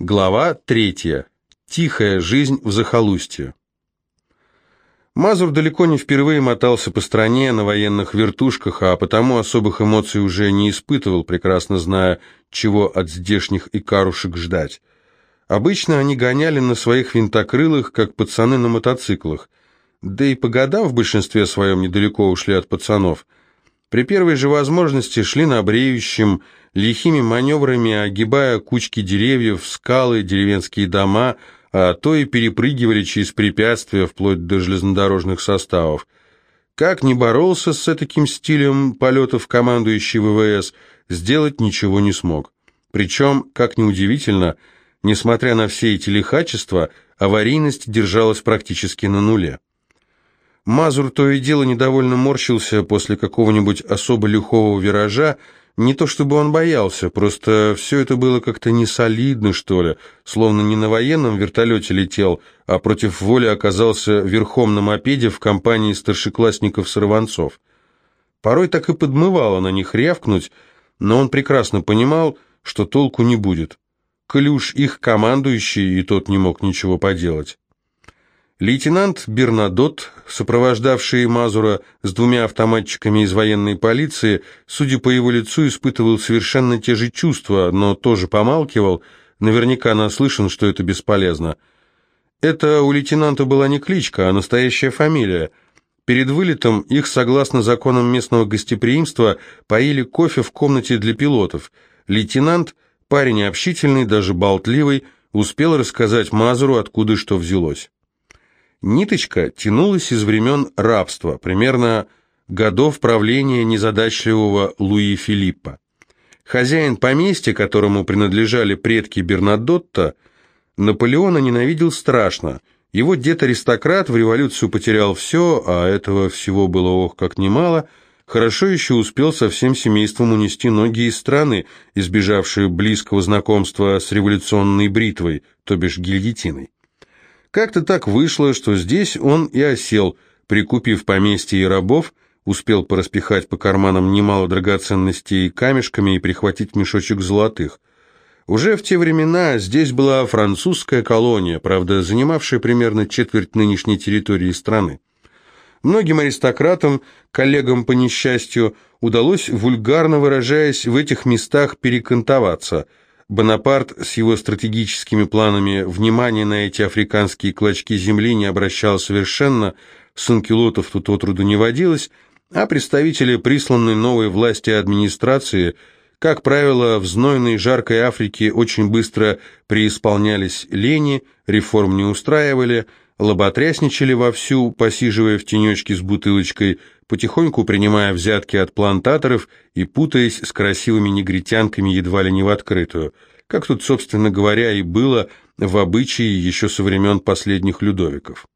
Глава третья. Тихая жизнь в захолустье. Мазур далеко не впервые мотался по стране на военных вертушках, а потому особых эмоций уже не испытывал, прекрасно зная, чего от здешних икарушек ждать. Обычно они гоняли на своих винтокрылых, как пацаны на мотоциклах. Да и погода в большинстве своем недалеко ушли от пацанов. При первой же возможности шли на бреющем, лихими маневрами огибая кучки деревьев, скалы, деревенские дома, а то и перепрыгивали через препятствия вплоть до железнодорожных составов. Как ни боролся с таким стилем полетов командующий ВВС, сделать ничего не смог. Причем, как ни удивительно, несмотря на все эти лихачества, аварийность держалась практически на нуле. Мазур то и дело недовольно морщился после какого-нибудь особо лихого виража, не то чтобы он боялся, просто все это было как-то несолидно, что ли, словно не на военном вертолете летел, а против воли оказался верхом на мопеде в компании старшеклассников-сорванцов. Порой так и подмывало на них рявкнуть, но он прекрасно понимал, что толку не будет. Уж их командующий, и тот не мог ничего поделать. Лейтенант Бернадот, сопровождавший Мазура с двумя автоматчиками из военной полиции, судя по его лицу, испытывал совершенно те же чувства, но тоже помалкивал, наверняка наслышан, что это бесполезно. Это у лейтенанта была не кличка, а настоящая фамилия. Перед вылетом их, согласно законам местного гостеприимства, поили кофе в комнате для пилотов. Лейтенант, парень общительный, даже болтливый, успел рассказать Мазуру, откуда что взялось. Ниточка тянулась из времен рабства, примерно годов правления незадачливого Луи Филиппа. Хозяин поместья, которому принадлежали предки Бернадотта, Наполеона ненавидел страшно. Его дед-аристократ в революцию потерял все, а этого всего было ох как немало, хорошо еще успел со всем семейством унести ноги из страны, избежавшие близкого знакомства с революционной бритвой, то бишь гильотиной. Как-то так вышло, что здесь он и осел, прикупив поместье и рабов, успел пораспихать по карманам немало драгоценностей камешками и прихватить мешочек золотых. Уже в те времена здесь была французская колония, правда, занимавшая примерно четверть нынешней территории страны. Многим аристократам, коллегам по несчастью, удалось, вульгарно выражаясь, в этих местах перекантоваться – Бонапарт с его стратегическими планами внимания на эти африканские клочки земли не обращал совершенно, санкелотов тут отроду не водилось, а представители присланной новой власти администрации, как правило, в знойной жаркой Африке очень быстро преисполнялись лени, реформ не устраивали, лоботрясничали вовсю, посиживая в тенечке с бутылочкой, потихоньку принимая взятки от плантаторов и путаясь с красивыми негритянками едва ли не в открытую, как тут, собственно говоря, и было в обычае еще со времен последних Людовиков.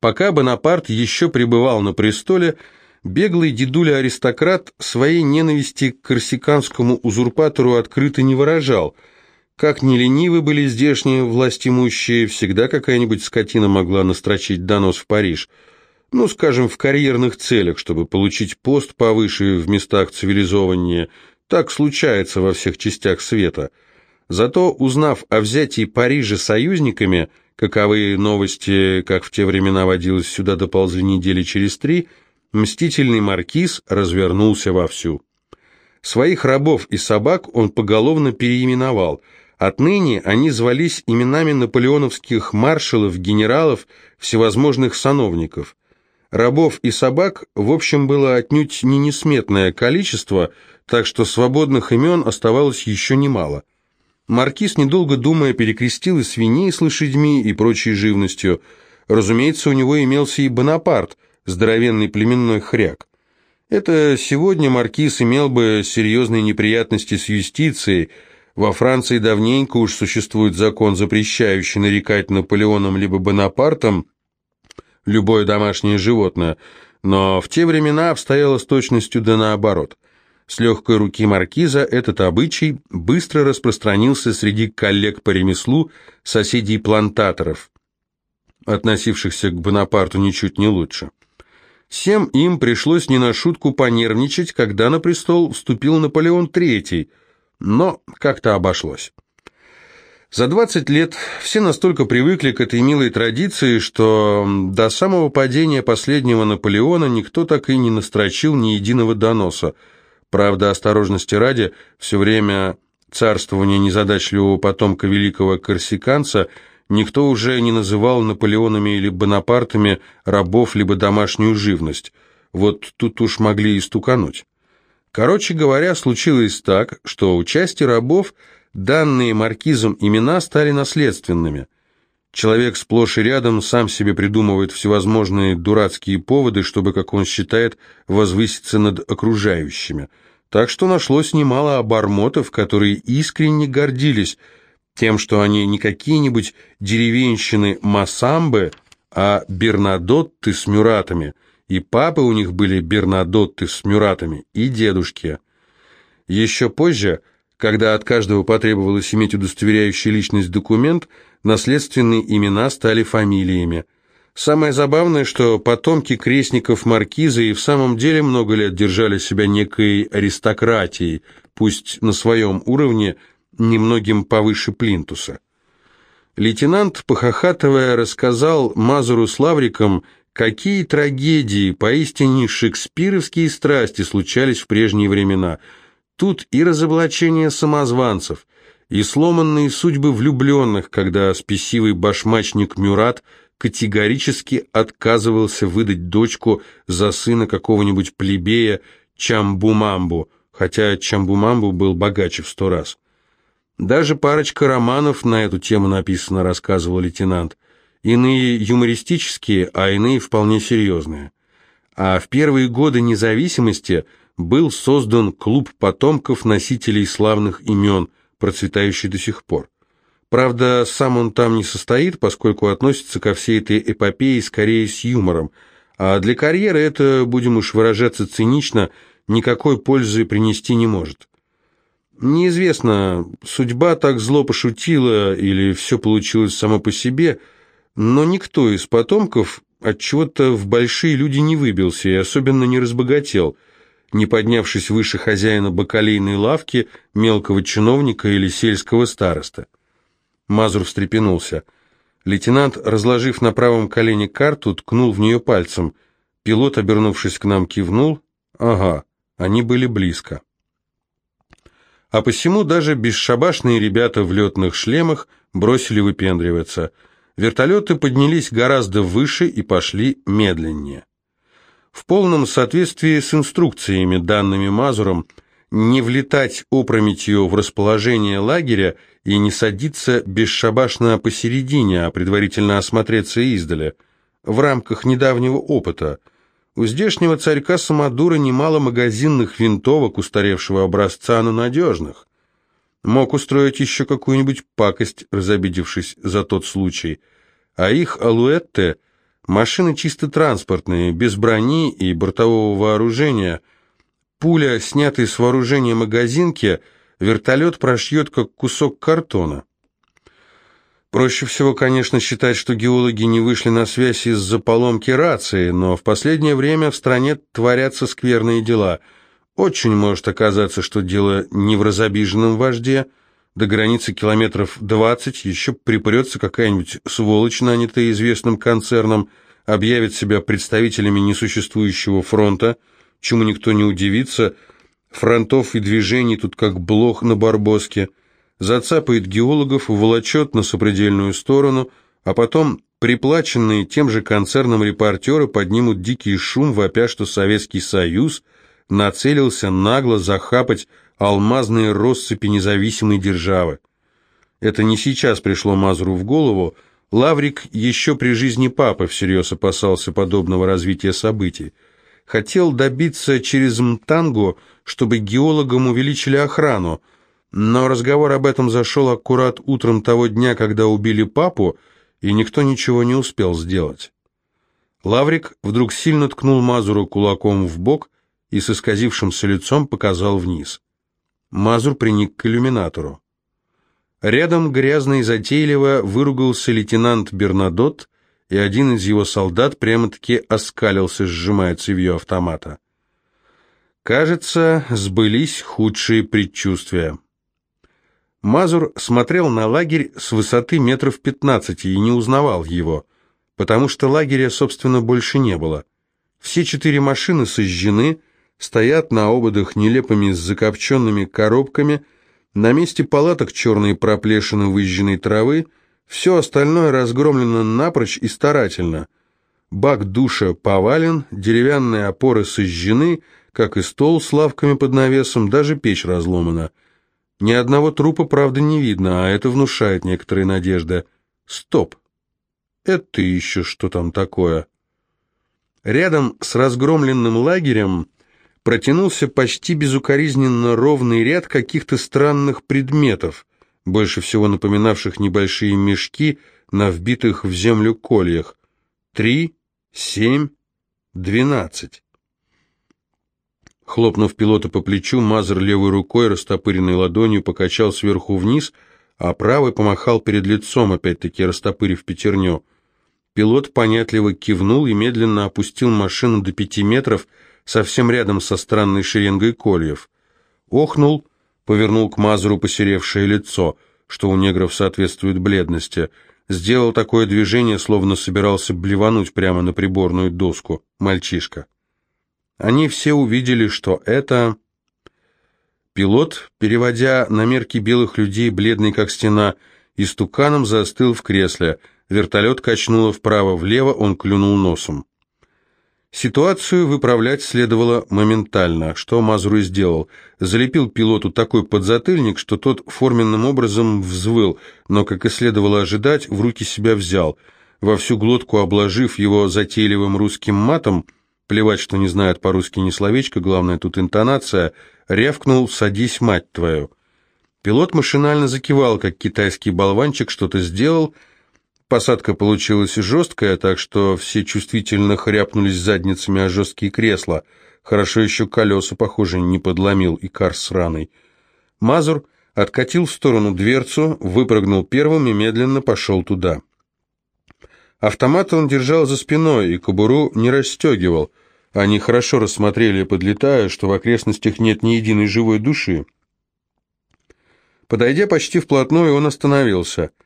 Пока Бонапарт еще пребывал на престоле, беглый дедуля-аристократ своей ненависти к корсиканскому узурпатору открыто не выражал. Как ни ленивы были здешние властимущие, всегда какая-нибудь скотина могла настрочить донос в Париж – ну, скажем, в карьерных целях, чтобы получить пост повыше в местах цивилизованнее. Так случается во всех частях света. Зато, узнав о взятии Парижа союзниками, каковые новости, как в те времена водилось, сюда доползли недели через три, мстительный маркиз развернулся вовсю. Своих рабов и собак он поголовно переименовал. Отныне они звались именами наполеоновских маршалов, генералов, всевозможных сановников – Рабов и собак, в общем, было отнюдь не несметное количество, так что свободных имен оставалось еще немало. Маркиз, недолго думая, перекрестил и свиней с лошадьми и прочей живностью. Разумеется, у него имелся и Бонапарт, здоровенный племенной хряк. Это сегодня маркиз имел бы серьезные неприятности с юстицией. Во Франции давненько уж существует закон, запрещающий нарекать Наполеоном либо Бонапартом, любое домашнее животное, но в те времена обстояло с точностью да наоборот. С легкой руки маркиза этот обычай быстро распространился среди коллег по ремеслу, соседей-плантаторов, относившихся к Бонапарту ничуть не лучше. Всем им пришлось не на шутку понервничать, когда на престол вступил Наполеон III, но как-то обошлось. За 20 лет все настолько привыкли к этой милой традиции, что до самого падения последнего Наполеона никто так и не настрочил ни единого доноса. Правда, осторожности ради, все время царствования незадачливого потомка великого корсиканца никто уже не называл Наполеонами или Бонапартами рабов либо домашнюю живность. Вот тут уж могли и стукануть. Короче говоря, случилось так, что у части рабов – данные маркизом имена стали наследственными. Человек сплошь и рядом сам себе придумывает всевозможные дурацкие поводы, чтобы, как он считает, возвыситься над окружающими. Так что нашлось немало обормотов, которые искренне гордились тем, что они не какие-нибудь деревенщины Массамбы, а Бернадотты с мюратами, и папы у них были Бернадотты с мюратами, и дедушки. Еще позже когда от каждого потребовалось иметь удостоверяющий личность документ, наследственные имена стали фамилиями. Самое забавное, что потомки крестников маркиза и в самом деле много лет держали себя некой аристократией, пусть на своем уровне, немногим повыше плинтуса. Лейтенант, похохатывая, рассказал Мазуру с Лавриком, какие трагедии, поистине шекспировские страсти случались в прежние времена – Тут и разоблачение самозванцев, и сломанные судьбы влюбленных, когда спесивый башмачник Мюрат категорически отказывался выдать дочку за сына какого-нибудь плебея Чамбумамбу, хотя Чамбумамбу был богаче в сто раз. Даже парочка романов на эту тему написано, рассказывал лейтенант. Иные юмористические, а иные вполне серьезные. А в первые годы независимости – был создан клуб потомков носителей славных имен, процветающий до сих пор. Правда, сам он там не состоит, поскольку относится ко всей этой эпопее скорее с юмором, а для карьеры это, будем уж выражаться цинично, никакой пользы принести не может. Неизвестно, судьба так зло пошутила или все получилось само по себе, но никто из потомков от чего-то в большие люди не выбился и особенно не разбогател – не поднявшись выше хозяина бакалейной лавки, мелкого чиновника или сельского староста. Мазур встрепенулся. Лейтенант, разложив на правом колене карту, ткнул в нее пальцем. Пилот, обернувшись к нам, кивнул. Ага, они были близко. А посему даже бесшабашные ребята в летных шлемах бросили выпендриваться. Вертолеты поднялись гораздо выше и пошли медленнее в полном соответствии с инструкциями, данными Мазуром, не влетать опрометью в расположение лагеря и не садиться бесшабашно посередине, а предварительно осмотреться издали. В рамках недавнего опыта. У здешнего царька Самодура немало магазинных винтовок устаревшего образца, но надежных. Мог устроить еще какую-нибудь пакость, разобидевшись за тот случай. А их алуэтте – Машины чисто транспортные, без брони и бортового вооружения. Пуля, снятая с вооружения магазинки, вертолет прошьет, как кусок картона. Проще всего, конечно, считать, что геологи не вышли на связь из-за поломки рации, но в последнее время в стране творятся скверные дела. Очень может оказаться, что дело не в разобиженном вожде, до границы километров двадцать еще припрется какая-нибудь сволочь, нанятая известным концерном, объявит себя представителями несуществующего фронта, чему никто не удивится, фронтов и движений тут как блох на барбоске, зацапает геологов, волочет на сопредельную сторону, а потом приплаченные тем же концерном репортеры поднимут дикий шум, вопя, что Советский Союз нацелился нагло захапать алмазные россыпи независимой державы. Это не сейчас пришло Мазуру в голову, Лаврик еще при жизни папы всерьез опасался подобного развития событий. Хотел добиться через МТАНГО, чтобы геологам увеличили охрану, но разговор об этом зашел аккурат утром того дня, когда убили папу, и никто ничего не успел сделать. Лаврик вдруг сильно ткнул Мазуру кулаком в бок и с исказившимся лицом показал вниз. Мазур приник к иллюминатору. Рядом грязно и затейливо выругался лейтенант Бернадот, и один из его солдат прямо-таки оскалился, сжимая цевьё автомата. Кажется, сбылись худшие предчувствия. Мазур смотрел на лагерь с высоты метров пятнадцати и не узнавал его, потому что лагеря, собственно, больше не было. Все четыре машины сожжены, стоят на ободах нелепыми закопченными коробками, на месте палаток черные проплешины выжженной травы, все остальное разгромлено напрочь и старательно. Бак душа повален, деревянные опоры сожжены, как и стол с лавками под навесом, даже печь разломана. Ни одного трупа, правда, не видно, а это внушает некоторые надежды. Стоп! Это еще что там такое? Рядом с разгромленным лагерем протянулся почти безукоризненно ровный ряд каких-то странных предметов, больше всего напоминавших небольшие мешки на вбитых в землю кольях. Три, семь, двенадцать. Хлопнув пилота по плечу, Мазер левой рукой, растопыренной ладонью, покачал сверху вниз, а правой помахал перед лицом, опять-таки растопырив пятерню. Пилот понятливо кивнул и медленно опустил машину до пяти метров, совсем рядом со странной шеренгой кольев. Охнул, повернул к Мазеру посеревшее лицо, что у негров соответствует бледности. Сделал такое движение, словно собирался блевануть прямо на приборную доску. Мальчишка. Они все увидели, что это... Пилот, переводя на мерки белых людей, бледный как стена, истуканом застыл в кресле. Вертолет качнуло вправо-влево, он клюнул носом. Ситуацию выправлять следовало моментально, что Мазур и сделал. Залепил пилоту такой подзатыльник, что тот форменным образом взвыл, но, как и следовало ожидать, в руки себя взял. Во всю глотку обложив его затейливым русским матом, плевать, что не знает по-русски ни словечко, главное тут интонация, рявкнул «садись, мать твою». Пилот машинально закивал, как китайский болванчик что-то сделал — Посадка получилась жесткая, так что все чувствительно хряпнулись задницами о жесткие кресла. Хорошо еще колеса, похоже, не подломил и кар сраный. Мазур откатил в сторону дверцу, выпрыгнул первым и медленно пошел туда. Автомат он держал за спиной и кобуру не расстегивал. Они хорошо рассмотрели, подлетая, что в окрестностях нет ни единой живой души. Подойдя почти вплотную, он остановился –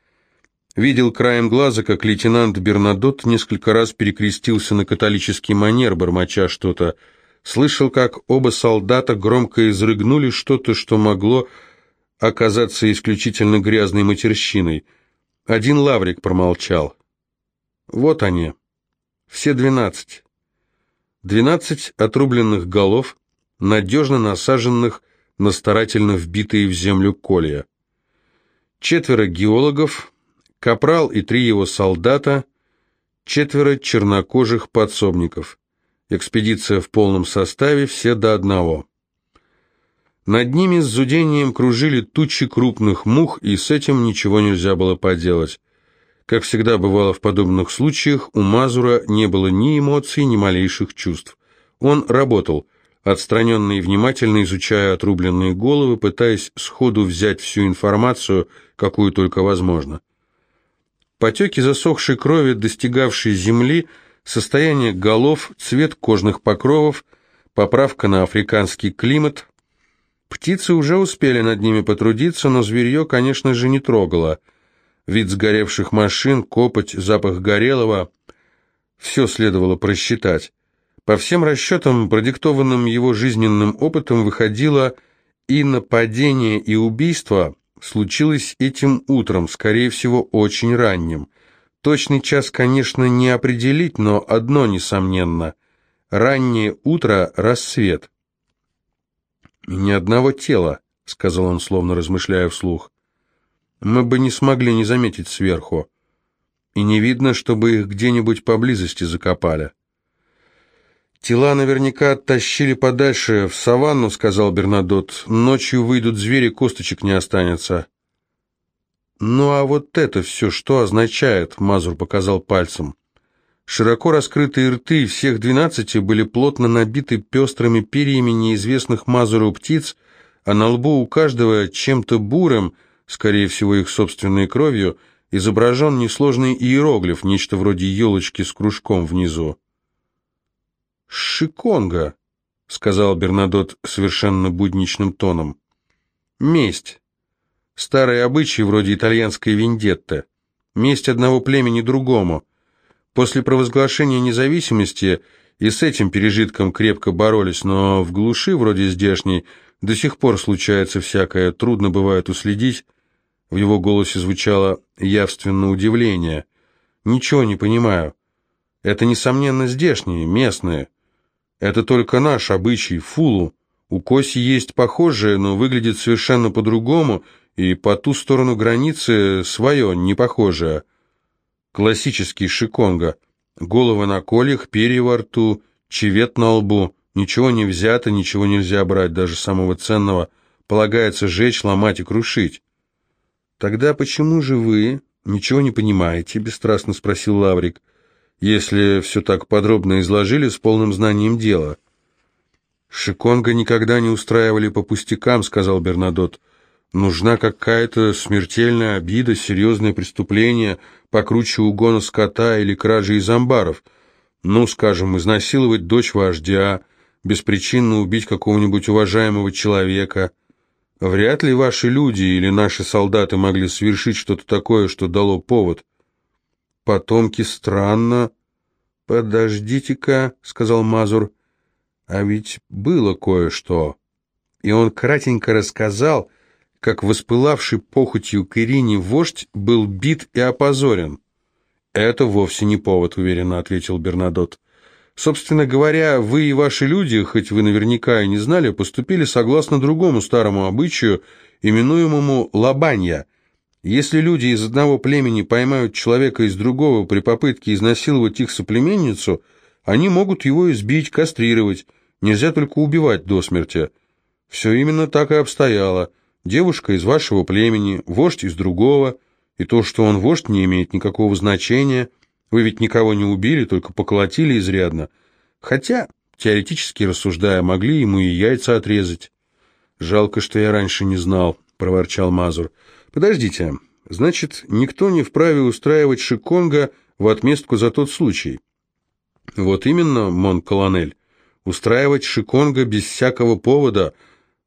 Видел краем глаза, как лейтенант Бернадот несколько раз перекрестился на католический манер, бормоча что-то. Слышал, как оба солдата громко изрыгнули что-то, что могло оказаться исключительно грязной матерщиной. Один лаврик промолчал. Вот они, все двенадцать. Двенадцать отрубленных голов, надежно насаженных на старательно вбитые в землю колья. Четверо геологов, капрал и три его солдата, четверо чернокожих подсобников. Экспедиция в полном составе, все до одного. Над ними с зудением кружили тучи крупных мух, и с этим ничего нельзя было поделать. Как всегда бывало в подобных случаях, у Мазура не было ни эмоций, ни малейших чувств. Он работал, отстраненно и внимательно изучая отрубленные головы, пытаясь сходу взять всю информацию, какую только возможно. Потеки засохшей крови, достигавшие земли, состояние голов, цвет кожных покровов, поправка на африканский климат. Птицы уже успели над ними потрудиться, но зверье, конечно же, не трогало. Вид сгоревших машин, копоть, запах горелого – все следовало просчитать. По всем расчетам, продиктованным его жизненным опытом, выходило и нападение, и убийство – случилось этим утром, скорее всего, очень ранним. Точный час, конечно, не определить, но одно несомненно. Раннее утро – рассвет. «Ни одного тела», — сказал он, словно размышляя вслух. «Мы бы не смогли не заметить сверху. И не видно, чтобы их где-нибудь поблизости закопали». «Тела наверняка оттащили подальше, в саванну», — сказал Бернадот. «Ночью выйдут звери, косточек не останется». «Ну а вот это все что означает?» — Мазур показал пальцем. Широко раскрытые рты всех двенадцати были плотно набиты пестрыми перьями неизвестных Мазуру птиц, а на лбу у каждого чем-то бурым, скорее всего их собственной кровью, изображен несложный иероглиф, нечто вроде елочки с кружком внизу. «Шиконга», — сказал Бернадот совершенно будничным тоном. «Месть. Старые обычаи вроде итальянской вендетты. Месть одного племени другому. После провозглашения независимости и с этим пережитком крепко боролись, но в глуши, вроде здешней, до сих пор случается всякое, трудно бывает уследить. В его голосе звучало явственное удивление. «Ничего не понимаю. Это, несомненно, здешние, местные. Это только наш обычай, фулу. У Коси есть похожее, но выглядит совершенно по-другому, и по ту сторону границы свое, не похожее. Классический шиконга. Голова на кольях, перья во рту, чевет на лбу. Ничего не взято, ничего нельзя брать, даже самого ценного. Полагается жечь, ломать и крушить. «Тогда почему же вы ничего не понимаете?» – бесстрастно спросил Лаврик. «Если все так подробно изложили с полным знанием дела». «Шиконга никогда не устраивали по пустякам», — сказал Бернадот. «Нужна какая-то смертельная обида, серьезное преступление, покруче угона скота или кражи из амбаров. Ну, скажем, изнасиловать дочь вождя, беспричинно убить какого-нибудь уважаемого человека. Вряд ли ваши люди или наши солдаты могли совершить что-то такое, что дало повод». «Потомки странно...» «Подождите-ка», — сказал Мазур, — а ведь было кое-что. И он кратенько рассказал, как воспылавший похотью к Ирине вождь был бит и опозорен. «Это вовсе не повод», — уверенно ответил Бернадот. «Собственно говоря, вы и ваши люди, хоть вы наверняка и не знали, поступили согласно другому старому обычаю, именуемому лабанья. Если люди из одного племени поймают человека из другого при попытке изнасиловать их соплеменницу, они могут его избить, кастрировать, Нельзя только убивать до смерти. Все именно так и обстояло. Девушка из вашего племени, вождь из другого, и то, что он вождь, не имеет никакого значения. Вы ведь никого не убили, только поколотили изрядно. Хотя, теоретически рассуждая, могли ему и яйца отрезать. «Жалко, что я раньше не знал», — проворчал Мазур. «Подождите, значит, никто не вправе устраивать Шиконга в отместку за тот случай?» «Вот именно, Мон-Колонель устраивать шиконга без всякого повода,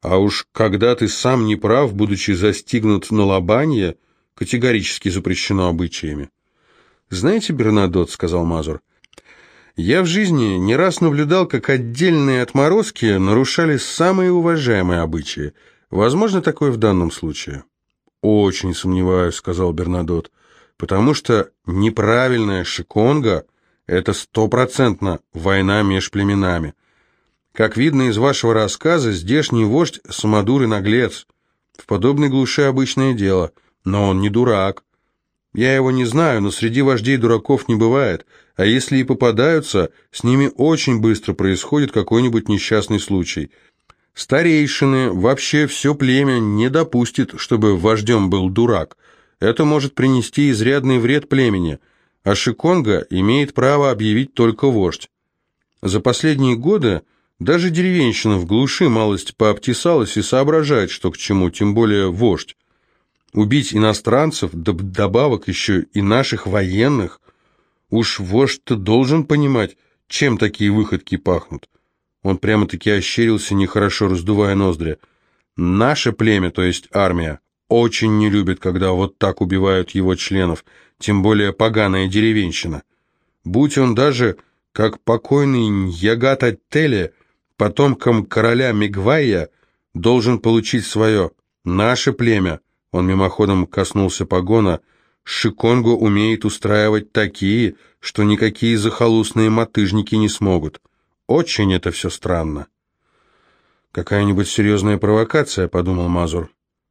а уж когда ты сам не прав, будучи застигнут на лобанье, категорически запрещено обычаями. «Знаете, Бернадот», — сказал Мазур, — «я в жизни не раз наблюдал, как отдельные отморозки нарушали самые уважаемые обычаи. Возможно, такое в данном случае?» «Очень сомневаюсь», — сказал Бернадот, — «потому что неправильная шиконга — это стопроцентно война меж племенами». Как видно из вашего рассказа, здешний вождь – самодур и наглец. В подобной глуши обычное дело, но он не дурак. Я его не знаю, но среди вождей дураков не бывает, а если и попадаются, с ними очень быстро происходит какой-нибудь несчастный случай. Старейшины, вообще все племя не допустит, чтобы вождем был дурак. Это может принести изрядный вред племени, а Шиконга имеет право объявить только вождь. За последние годы даже деревенщина в глуши малость пообтесалась и соображает, что к чему, тем более вождь. Убить иностранцев, да добавок еще и наших военных. Уж вождь-то должен понимать, чем такие выходки пахнут. Он прямо-таки ощерился, нехорошо раздувая ноздри. Наше племя, то есть армия, очень не любит, когда вот так убивают его членов, тем более поганая деревенщина. Будь он даже, как покойный Ягат Аттеле, потомкам короля Мигвая должен получить свое. Наше племя, он мимоходом коснулся погона, Шиконгу умеет устраивать такие, что никакие захолустные мотыжники не смогут. Очень это все странно. «Какая-нибудь серьезная провокация», — подумал Мазур.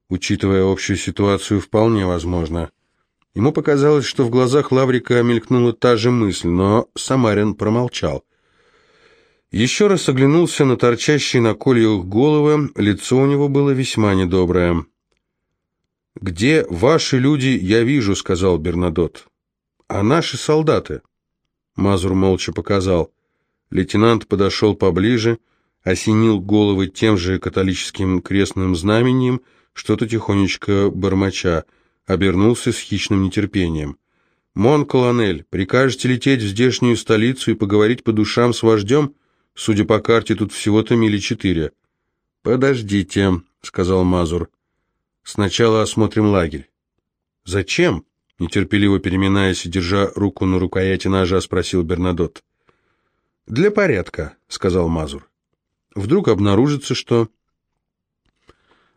Учитывая общую ситуацию, вполне возможно. Ему показалось, что в глазах Лаврика мелькнула та же мысль, но Самарин промолчал. Еще раз оглянулся на торчащие на кольях головы, лицо у него было весьма недоброе. «Где ваши люди, я вижу», — сказал Бернадот. «А наши солдаты?» Мазур молча показал. Лейтенант подошел поближе, осенил головы тем же католическим крестным знамением, что-то тихонечко бормоча, обернулся с хищным нетерпением. «Мон, колонель, прикажете лететь в здешнюю столицу и поговорить по душам с вождем?» Судя по карте, тут всего-то мили четыре. «Подождите», — сказал Мазур. Сначала осмотрим лагерь». «Зачем?» — нетерпеливо переминаясь и держа руку на рукояти ножа, спросил Бернадот. «Для порядка», — сказал Мазур. «Вдруг обнаружится, что...»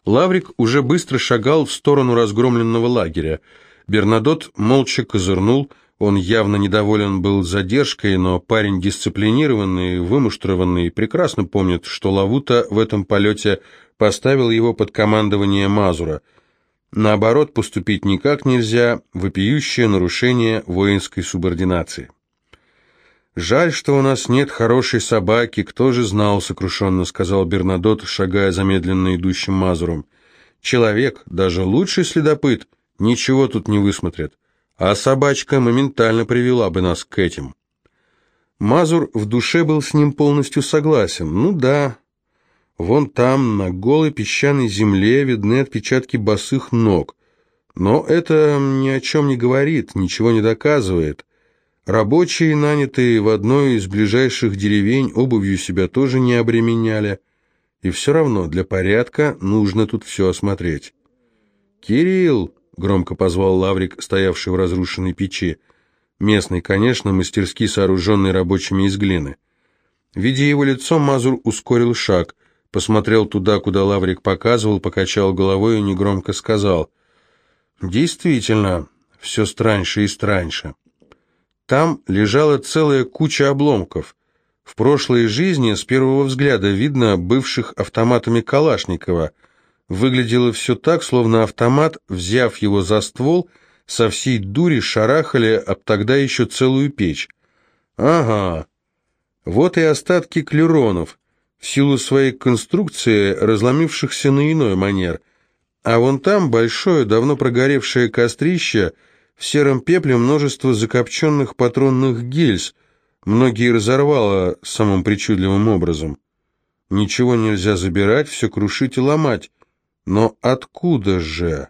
Лаврик уже быстро шагал в сторону разгромленного лагеря. Бернадот молча козырнул, он явно недоволен был задержкой, но парень дисциплинированный, вымуштрованный, прекрасно помнит, что Лавута в этом полете поставил его под командование Мазура. Наоборот, поступить никак нельзя, вопиющее нарушение воинской субординации. «Жаль, что у нас нет хорошей собаки, кто же знал», — сокрушенно сказал Бернадот, шагая замедленно идущим Мазуром. «Человек, даже лучший следопыт, ничего тут не высмотрит, а собачка моментально привела бы нас к этим». Мазур в душе был с ним полностью согласен. «Ну да, вон там, на голой песчаной земле, видны отпечатки босых ног. Но это ни о чем не говорит, ничего не доказывает». Рабочие, нанятые в одной из ближайших деревень, обувью себя тоже не обременяли. И все равно для порядка нужно тут все осмотреть. «Кирилл!» — громко позвал Лаврик, стоявший в разрушенной печи. Местный, конечно, мастерски сооруженный рабочими из глины. Видя его лицо, Мазур ускорил шаг, посмотрел туда, куда Лаврик показывал, покачал головой и негромко сказал. «Действительно, все страньше и страньше». Там лежала целая куча обломков. В прошлой жизни с первого взгляда видно бывших автоматами Калашникова. Выглядело все так, словно автомат, взяв его за ствол, со всей дури шарахали об тогда еще целую печь. Ага, вот и остатки клеронов, в силу своей конструкции, разломившихся на иной манер. А вон там большое, давно прогоревшее кострище — в сером пепле множество закопченных патронных гильз, многие разорвало самым причудливым образом. Ничего нельзя забирать, все крушить и ломать. Но откуда же?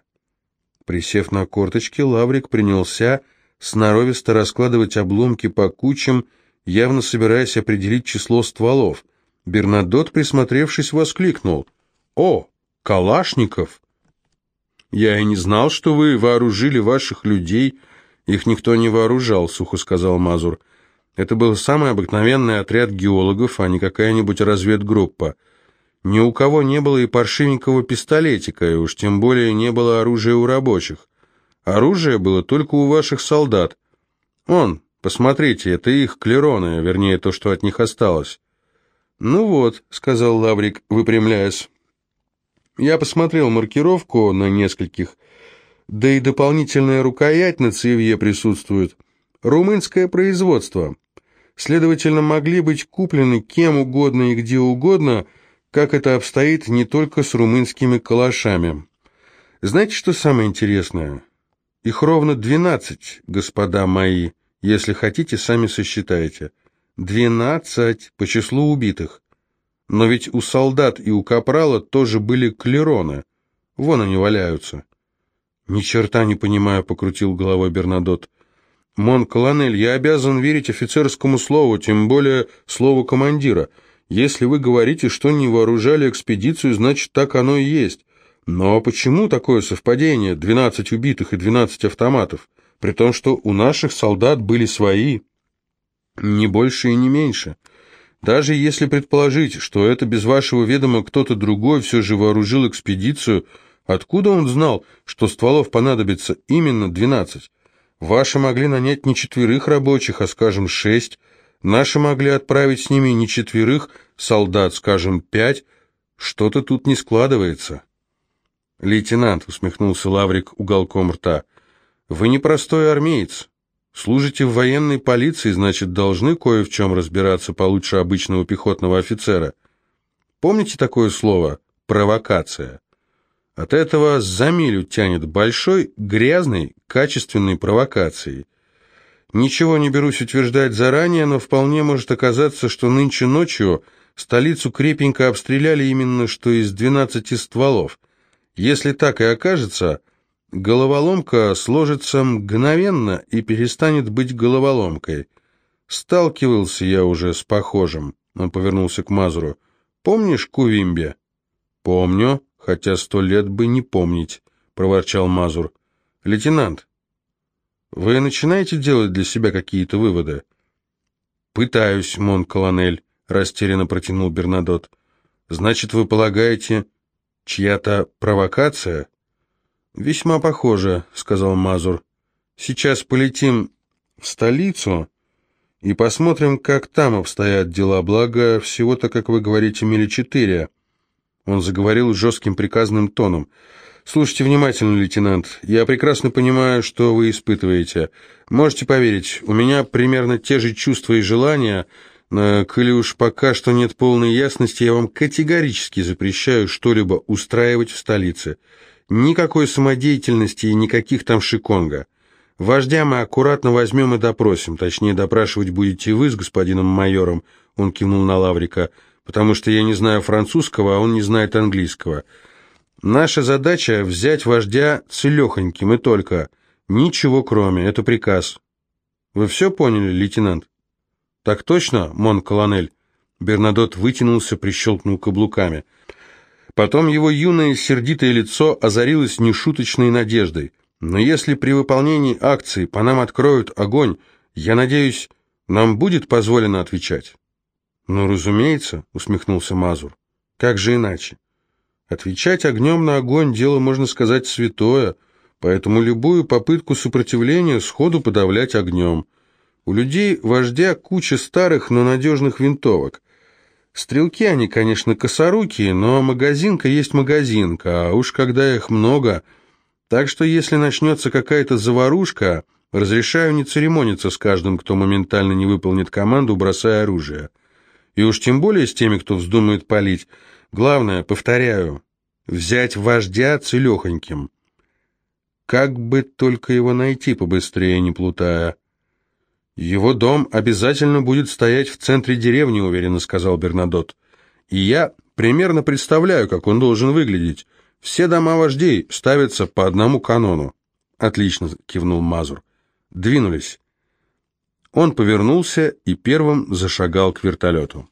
Присев на корточки, Лаврик принялся сноровисто раскладывать обломки по кучам, явно собираясь определить число стволов. Бернадот, присмотревшись, воскликнул. «О, Калашников!» «Я и не знал, что вы вооружили ваших людей». «Их никто не вооружал», — сухо сказал Мазур. «Это был самый обыкновенный отряд геологов, а не какая-нибудь разведгруппа. Ни у кого не было и паршивенького пистолетика, и уж тем более не было оружия у рабочих. Оружие было только у ваших солдат. Он, посмотрите, это их клероны, вернее, то, что от них осталось». «Ну вот», — сказал Лаврик, выпрямляясь, я посмотрел маркировку на нескольких, да и дополнительная рукоять на цевье присутствует. Румынское производство. Следовательно, могли быть куплены кем угодно и где угодно, как это обстоит не только с румынскими калашами. Знаете, что самое интересное? Их ровно двенадцать, господа мои, если хотите, сами сосчитайте. Двенадцать по числу убитых. Но ведь у солдат и у капрала тоже были клероны. Вон они валяются. Ни черта не понимаю, покрутил головой Бернадот. Мон колонель, я обязан верить офицерскому слову, тем более слову командира. Если вы говорите, что не вооружали экспедицию, значит, так оно и есть. Но почему такое совпадение? Двенадцать убитых и двенадцать автоматов. При том, что у наших солдат были свои. Не больше и не меньше. Даже если предположить, что это без вашего ведома кто-то другой все же вооружил экспедицию, откуда он знал, что стволов понадобится именно 12? Ваши могли нанять не четверых рабочих, а, скажем, шесть. Наши могли отправить с ними не четверых солдат, скажем, пять. Что-то тут не складывается. Лейтенант, усмехнулся Лаврик уголком рта, вы не простой армеец. Служите в военной полиции, значит, должны кое в чем разбираться получше обычного пехотного офицера. Помните такое слово «провокация»? От этого за милю тянет большой, грязной, качественной провокацией. Ничего не берусь утверждать заранее, но вполне может оказаться, что нынче ночью столицу крепенько обстреляли именно что из 12 стволов. Если так и окажется, Головоломка сложится мгновенно и перестанет быть головоломкой. Сталкивался я уже с похожим. Он повернулся к Мазуру. Помнишь Кувимбе? Помню, хотя сто лет бы не помнить. — проворчал Мазур. «Лейтенант, вы начинаете делать для себя какие-то выводы?» «Пытаюсь, мон-колонель», — растерянно протянул Бернадот. «Значит, вы полагаете, чья-то провокация?» «Весьма похоже», — сказал Мазур. «Сейчас полетим в столицу и посмотрим, как там обстоят дела, благо всего-то, как вы говорите, мили четыре». Он заговорил жестким приказным тоном. «Слушайте внимательно, лейтенант. Я прекрасно понимаю, что вы испытываете. Можете поверить, у меня примерно те же чувства и желания, но, коли уж пока что нет полной ясности, я вам категорически запрещаю что-либо устраивать в столице. Никакой самодеятельности и никаких там шиконга. Вождя мы аккуратно возьмем и допросим, точнее, допрашивать будете вы с господином майором, он кивнул на Лаврика, потому что я не знаю французского, а он не знает английского. Наша задача — взять вождя целехоньким и только. Ничего кроме, это приказ. Вы все поняли, лейтенант? Так точно, мон-колонель? Бернадот вытянулся, прищелкнул каблуками. Потом его юное сердитое лицо озарилось нешуточной надеждой. Но если при выполнении акции по нам откроют огонь, я надеюсь, нам будет позволено отвечать. Ну, разумеется, усмехнулся Мазур. Как же иначе? Отвечать огнем на огонь – дело, можно сказать, святое, поэтому любую попытку сопротивления сходу подавлять огнем. У людей вождя куча старых, но надежных винтовок. Стрелки они, конечно, косорукие, но магазинка есть магазинка, а уж когда их много. Так что если начнется какая-то заварушка, разрешаю не церемониться с каждым, кто моментально не выполнит команду, бросая оружие. И уж тем более с теми, кто вздумает палить – Главное, повторяю, взять вождя целехоньким. Как бы только его найти побыстрее, не плутая. Его дом обязательно будет стоять в центре деревни, уверенно сказал Бернадот. И я примерно представляю, как он должен выглядеть. Все дома вождей ставятся по одному канону. Отлично, кивнул Мазур. Двинулись. Он повернулся и первым зашагал к вертолету.